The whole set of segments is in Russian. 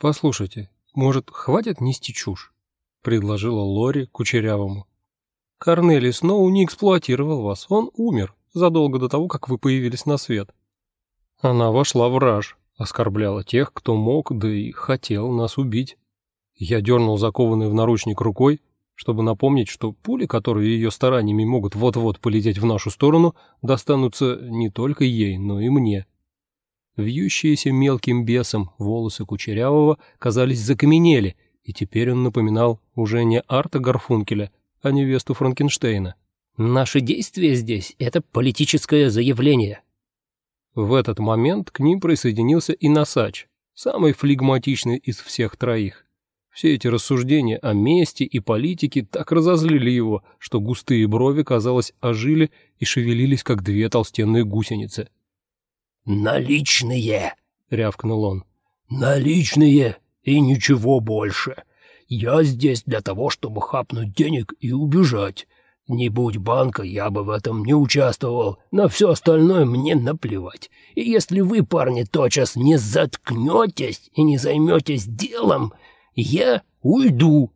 Послушайте, может, хватит нести чушь? предложила Лори Кучерявому. Корнелий Сноу не эксплуатировал вас, он умер задолго до того, как вы появились на свет. Она вошла в раж, оскорбляла тех, кто мог, да и хотел нас убить. Я дернул закованный в наручник рукой, чтобы напомнить, что пули, которые ее стараниями могут вот-вот полететь в нашу сторону, достанутся не только ей, но и мне. Вьющиеся мелким бесом волосы Кучерявого, казались, закаменели, и теперь он напоминал уже не Арта Гарфункеля, а невесту Франкенштейна. «Наши действия здесь — это политическое заявление». В этот момент к ним присоединился и Носач, самый флегматичный из всех троих. Все эти рассуждения о мести и политике так разозлили его, что густые брови, казалось, ожили и шевелились, как две толстенные гусеницы. «Наличные!» — рявкнул он. «Наличные и ничего больше. Я здесь для того, чтобы хапнуть денег и убежать. Не будь банка, я бы в этом не участвовал. На все остальное мне наплевать. И если вы, парни, тотчас не заткнетесь и не займетесь делом, я уйду.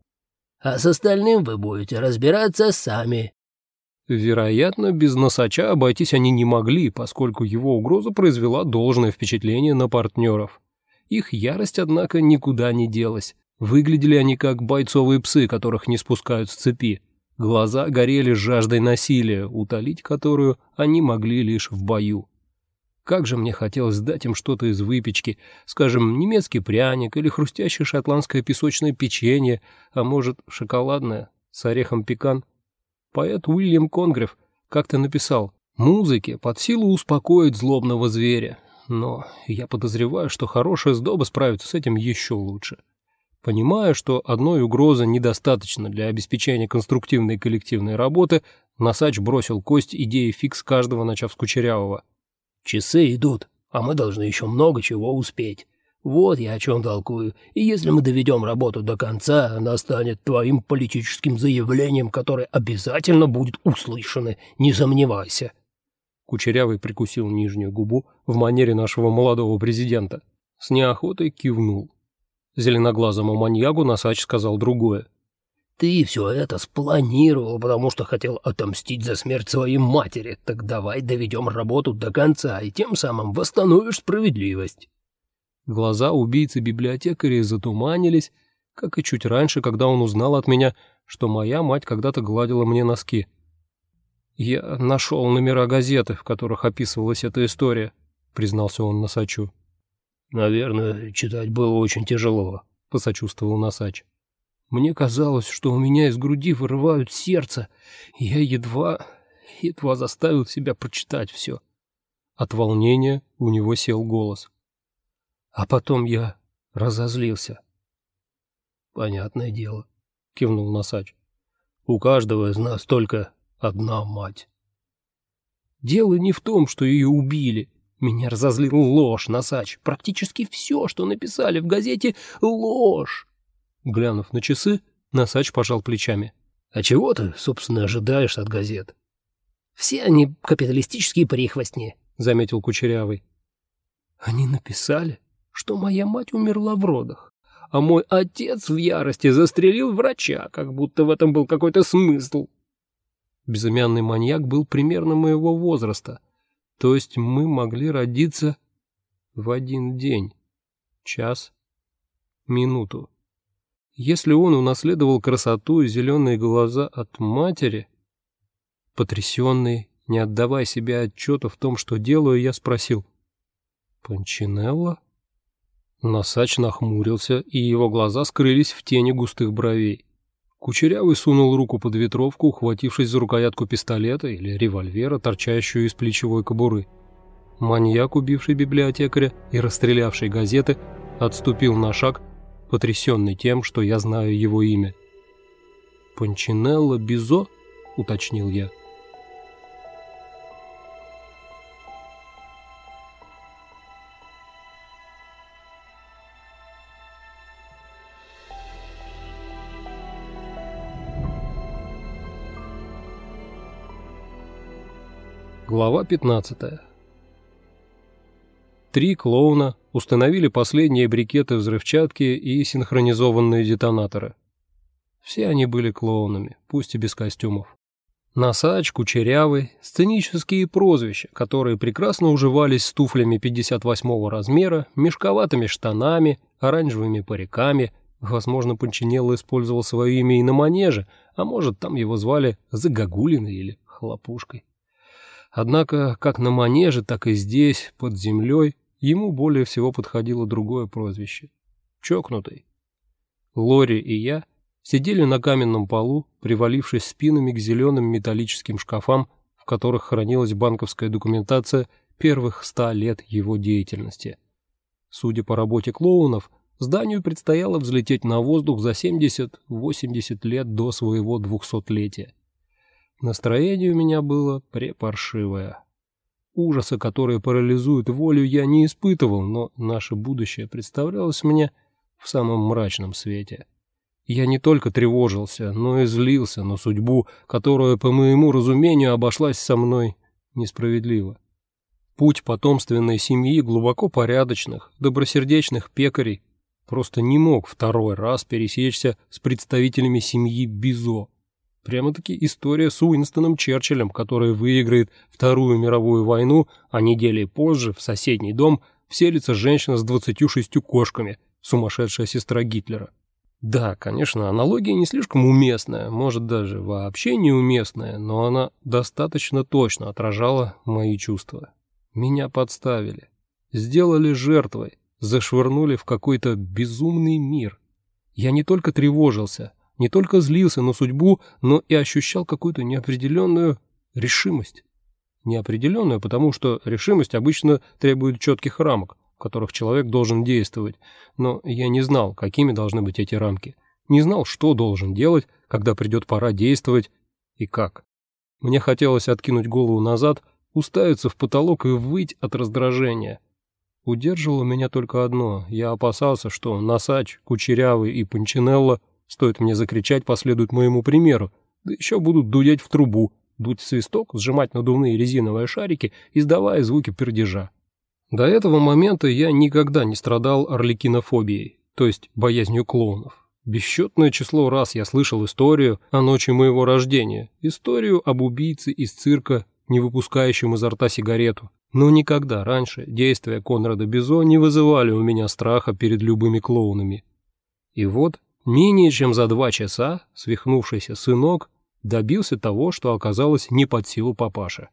А с остальным вы будете разбираться сами. Вероятно, без носача обойтись они не могли, поскольку его угроза произвела должное впечатление на партнеров. Их ярость, однако, никуда не делась. Выглядели они как бойцовые псы, которых не спускают с цепи. Глаза горели жаждой насилия, утолить которую они могли лишь в бою. Как же мне хотелось дать им что-то из выпечки, скажем, немецкий пряник или хрустящее шотландское песочное печенье, а может, шоколадное с орехом пекан. Поэт Уильям Конгрев как-то написал «Музыке под силу успокоить злобного зверя». Но я подозреваю, что хорошая сдоба справится с этим еще лучше. Понимая, что одной угрозы недостаточно для обеспечения конструктивной коллективной работы, Носач бросил кость идеи фикс каждого, начав с Кучерявого. «Часы идут, а мы должны еще много чего успеть. Вот я о чем толкую. И если мы доведем работу до конца, она станет твоим политическим заявлением, которое обязательно будет услышано, не сомневайся». Кучерявый прикусил нижнюю губу в манере нашего молодого президента. С неохотой кивнул. Зеленоглазому маньягу Носач сказал другое. «Ты все это спланировал, потому что хотел отомстить за смерть своей матери. Так давай доведем работу до конца и тем самым восстановишь справедливость». Глаза убийцы-библиотекаря затуманились, как и чуть раньше, когда он узнал от меня, что моя мать когда-то гладила мне носки. «Я нашел номера газеты, в которых описывалась эта история», — признался он Носачу. «Наверное, читать было очень тяжело», — посочувствовал Носач. «Мне казалось, что у меня из груди вырывают сердце, и я едва, едва заставил себя прочитать все». От волнения у него сел голос. А потом я разозлился. «Понятное дело», — кивнул Носач. «У каждого из нас только одна мать». «Дело не в том, что ее убили. Меня разозлил ложь, Носач. Практически все, что написали в газете, — ложь». Глянув на часы, Носач пожал плечами. «А чего ты, собственно, ожидаешь от газет?» «Все они капиталистические прихвостни», — заметил Кучерявый. «Они написали, что моя мать умерла в родах, а мой отец в ярости застрелил врача, как будто в этом был какой-то смысл. Безымянный маньяк был примерно моего возраста, то есть мы могли родиться в один день, час, минуту. Если он унаследовал красоту и зеленые глаза от матери, потрясенный, не отдавая себе отчета в том, что делаю, я спросил, «Панчинелло?» Носач нахмурился, и его глаза скрылись в тени густых бровей. Кучерявый сунул руку под ветровку, ухватившись за рукоятку пистолета или револьвера, торчащую из плечевой кобуры. Маньяк, убивший библиотекаря и расстрелявший газеты, отступил на шаг, потрясенный тем, что я знаю его имя. «Панчинелло Бизо?» — уточнил я. Глава 15 Три клоуна установили последние брикеты взрывчатки и синхронизованные детонаторы. Все они были клоунами, пусть и без костюмов. Носач, кучерявый, сценические прозвища, которые прекрасно уживались с туфлями 58 размера, мешковатыми штанами, оранжевыми париками. Возможно, Панчинелло использовал свое имя и на манеже, а может, там его звали Загогулиной или Хлопушкой. Однако, как на манеже, так и здесь, под землей, ему более всего подходило другое прозвище — Чокнутый. Лори и я сидели на каменном полу, привалившись спинами к зеленым металлическим шкафам, в которых хранилась банковская документация первых ста лет его деятельности. Судя по работе клоунов, зданию предстояло взлететь на воздух за 70-80 лет до своего двухсотлетия. Настроение у меня было препаршивое. Ужаса, которые парализуют волю, я не испытывал, но наше будущее представлялось мне в самом мрачном свете. Я не только тревожился, но и злился на судьбу, которая, по моему разумению, обошлась со мной несправедливо. Путь потомственной семьи глубоко порядочных, добросердечных пекарей просто не мог второй раз пересечься с представителями семьи Бизо. Прямо-таки история с Уинстоном Черчиллем, который выиграет Вторую мировую войну, а недели позже в соседний дом вселится женщина с 26 кошками, сумасшедшая сестра Гитлера. Да, конечно, аналогия не слишком уместная, может даже вообще неуместная, но она достаточно точно отражала мои чувства. Меня подставили, сделали жертвой, зашвырнули в какой-то безумный мир. Я не только тревожился, не только злился на судьбу, но и ощущал какую-то неопределенную решимость. Неопределенную, потому что решимость обычно требует четких рамок, в которых человек должен действовать, но я не знал, какими должны быть эти рамки. Не знал, что должен делать, когда придет пора действовать и как. Мне хотелось откинуть голову назад, уставиться в потолок и выть от раздражения. Удерживало меня только одно. Я опасался, что Носач, Кучерявый и Панчинелло – Стоит мне закричать, последуют моему примеру, да еще будут дудеть в трубу, дуть в свисток, сжимать надувные резиновые шарики, издавая звуки пердежа. До этого момента я никогда не страдал орликинофобией, то есть боязнью клоунов. Бесчетное число раз я слышал историю о ночи моего рождения, историю об убийце из цирка, не выпускающем изо рта сигарету. Но никогда раньше действия Конрада Бизо не вызывали у меня страха перед любыми клоунами. И вот Менее чем за два часа свихнувшийся сынок добился того, что оказалось не под силу папаши.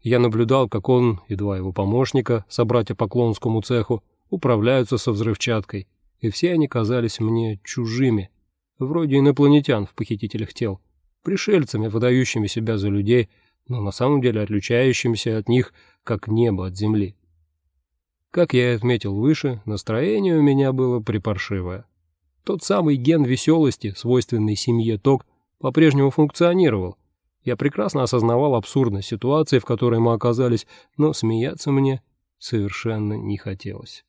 Я наблюдал, как он и два его помощника, собратья по клонскому цеху, управляются со взрывчаткой, и все они казались мне чужими, вроде инопланетян в похитителях тел, пришельцами, выдающими себя за людей, но на самом деле отличающимися от них, как небо от земли. Как я и отметил выше, настроение у меня было припаршивое. Тот самый ген веселости, свойственный семье Ток, по-прежнему функционировал. Я прекрасно осознавал абсурдность ситуации, в которой мы оказались, но смеяться мне совершенно не хотелось.